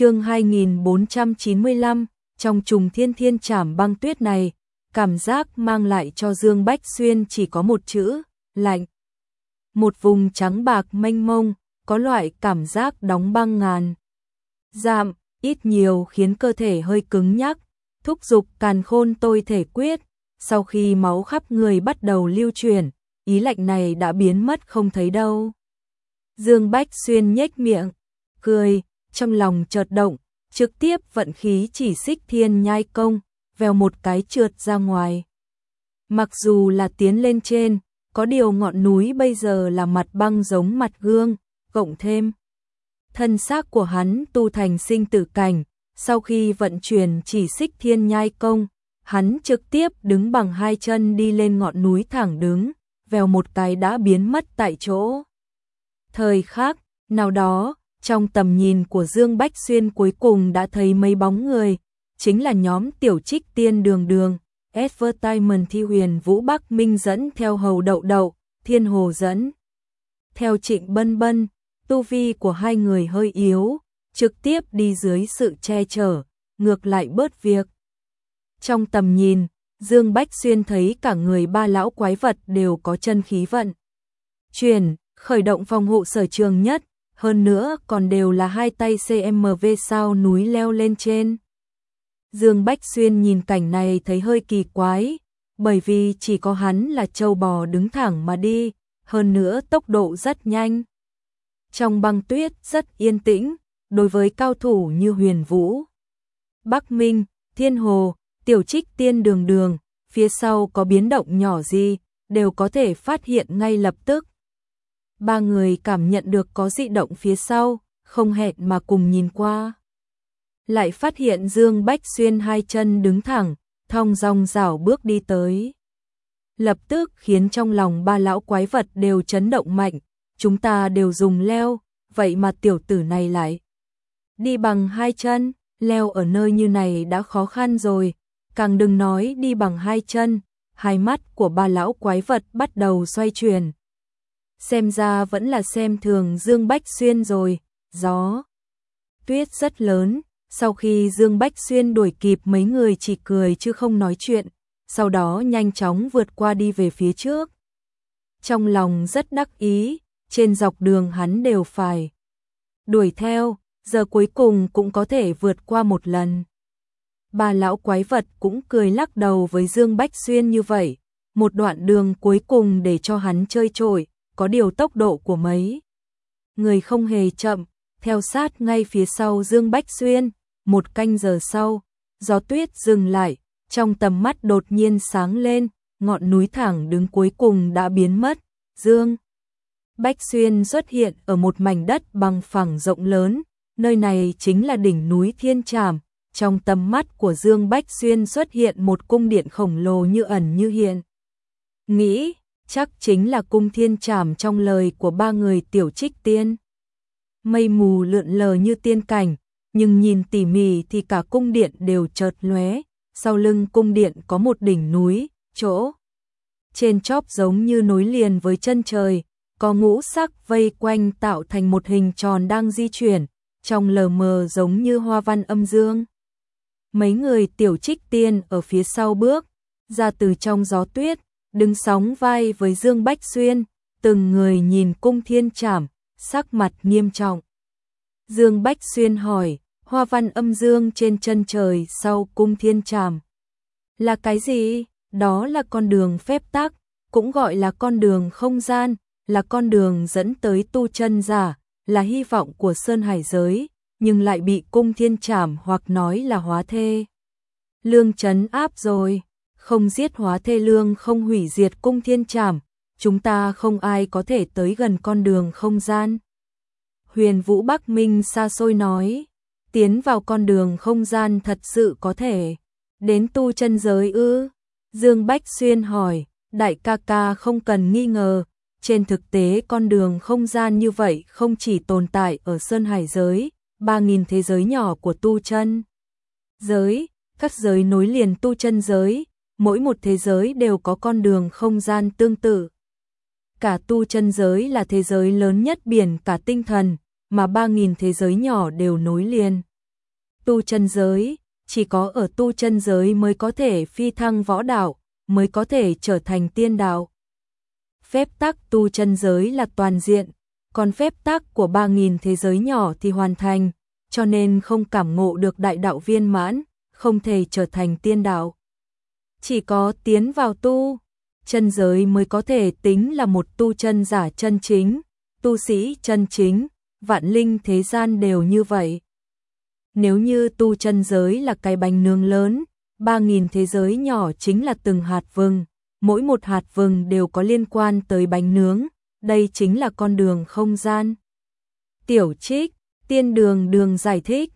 chương 2495, trong trùng thiên thiên trảm băng tuyết này, cảm giác mang lại cho Dương Bách Xuyên chỉ có một chữ, lạnh. Một vùng trắng bạc mênh mông, có loại cảm giác đóng băng ngàn. Giảm, ít nhiều khiến cơ thể hơi cứng nhắc, thúc giục càn khôn tôi thể quyết, sau khi máu khắp người bắt đầu lưu chuyển, ý lạnh này đã biến mất không thấy đâu. Dương Bách Xuyên nhếch miệng, cười, trong lòng chợt động, trực tiếp vận khí chỉ xích thiên nhai công, vèo một cái trượt ra ngoài. Mặc dù là tiến lên trên, có điều ngọn núi bây giờ là mặt băng giống mặt gương, cộng thêm. Thân xác của hắn tu thành sinh tử cảnh, sau khi vận chuyển chỉ xích thiên nhai công, hắn trực tiếp đứng bằng hai chân đi lên ngọn núi thẳng đứng, vèo một cái đã biến mất tại chỗ. Thời khác nào đó, trong tầm nhìn của Dương Bách Xuyên cuối cùng đã thấy mấy bóng người, chính là nhóm tiểu trích tiên đường đường, Advertisement thi huyền Vũ Bắc Minh dẫn theo hầu đậu đậu, thiên hồ dẫn. Theo trịnh bân bân, tu vi của hai người hơi yếu, trực tiếp đi dưới sự che chở, ngược lại bớt việc. Trong tầm nhìn, Dương Bách Xuyên thấy cả người ba lão quái vật đều có chân khí vận. Truyền, khởi động phòng hộ sở trường nhất, hơn nữa còn đều là hai tay CMV sao núi leo lên trên. Dương Bách Xuyên nhìn cảnh này thấy hơi kỳ quái, bởi vì chỉ có hắn là châu bò đứng thẳng mà đi, hơn nữa tốc độ rất nhanh. Trong băng tuyết rất yên tĩnh, đối với cao thủ như huyền vũ. Bắc Minh, Thiên Hồ, Tiểu Trích Tiên Đường Đường, phía sau có biến động nhỏ gì, đều có thể phát hiện ngay lập tức. Ba người cảm nhận được có dị động phía sau, không hẹn mà cùng nhìn qua. Lại phát hiện Dương Bách Xuyên hai chân đứng thẳng, thong dong rảo bước đi tới. Lập tức khiến trong lòng ba lão quái vật đều chấn động mạnh, chúng ta đều dùng leo, vậy mà tiểu tử này lại đi bằng hai chân, leo ở nơi như này đã khó khăn rồi, càng đừng nói đi bằng hai chân, hai mắt của ba lão quái vật bắt đầu xoay chuyển. Xem ra vẫn là xem thường Dương Bách Xuyên rồi, gió. Tuyết rất lớn, sau khi Dương Bách Xuyên đuổi kịp mấy người chỉ cười chứ không nói chuyện, sau đó nhanh chóng vượt qua đi về phía trước. Trong lòng rất đắc ý, trên dọc đường hắn đều phải đuổi theo, giờ cuối cùng cũng có thể vượt qua một lần. bà lão quái vật cũng cười lắc đầu với Dương Bách Xuyên như vậy, một đoạn đường cuối cùng để cho hắn chơi trội, có điều tốc độ của mấy. Người không hề chậm, theo sát ngay phía sau Dương Bách Xuyên, một canh giờ sau, gió tuyết dừng lại, trong tầm mắt đột nhiên sáng lên, ngọn núi thẳng đứng cuối cùng đã biến mất, Dương. Bách Xuyên xuất hiện ở một mảnh đất bằng phẳng rộng lớn, nơi này chính là đỉnh núi Thiên Tràm. Trong tầm mắt của Dương Bách Xuyên xuất hiện một cung điện khổng lồ như ẩn như hiện. Nghĩ, chắc chính là cung thiên trảm trong lời của ba người tiểu trích tiên. Mây mù lượn lờ như tiên cảnh, nhưng nhìn tỉ mỉ thì cả cung điện đều chợt lóe, sau lưng cung điện có một đỉnh núi, chỗ trên chóp giống như nối liền với chân trời, có ngũ sắc vây quanh tạo thành một hình tròn đang di chuyển, trong lờ mờ giống như hoa văn âm dương. Mấy người tiểu trích tiên ở phía sau bước, ra từ trong gió tuyết, đứng sóng vai với Dương Bách Xuyên, từng người nhìn cung thiên trảm, sắc mặt nghiêm trọng. Dương Bách Xuyên hỏi, hoa văn âm dương trên chân trời sau cung thiên trảm. Là cái gì? Đó là con đường phép tắc, cũng gọi là con đường không gian, là con đường dẫn tới tu chân giả, là hy vọng của Sơn Hải giới, nhưng lại bị cung thiên trảm hoặc nói là hóa thê. Lương chấn áp rồi, không giết hóa thê lương không hủy diệt cung thiên trảm, chúng ta không ai có thể tới gần con đường không gian. Huyền Vũ Bắc Minh xa xôi nói, tiến vào con đường không gian thật sự có thể, đến tu chân giới ư? Dương Bách Xuyên hỏi, đại ca ca không cần nghi ngờ, trên thực tế con đường không gian như vậy không chỉ tồn tại ở Sơn Hải giới, 3.000 thế giới nhỏ của tu chân. Giới, các giới nối liền tu chân giới, mỗi một thế giới đều có con đường không gian tương tự. Cả tu chân giới là thế giới lớn nhất biển cả tinh thần, mà 3.000 thế giới nhỏ đều nối liền. tu chân giới, chỉ có ở tu chân giới mới có thể phi thăng võ đạo, mới có thể trở thành tiên đạo. Phép tắc tu chân giới là toàn diện, còn phép tắc của 3.000 thế giới nhỏ thì hoàn thành, cho nên không cảm ngộ được đại đạo viên mãn, không thể trở thành tiên đạo. Chỉ có tiến vào tu, chân giới mới có thể tính là một tu chân giả chân chính, tu sĩ chân chính, vạn linh thế gian đều như vậy. Nếu như tu chân giới là cái bánh nướng lớn, ba nghìn thế giới nhỏ chính là từng hạt vừng, mỗi một hạt vừng đều có liên quan tới bánh nướng, đây chính là con đường không gian. Tiểu trích, tiên đường đường giải thích,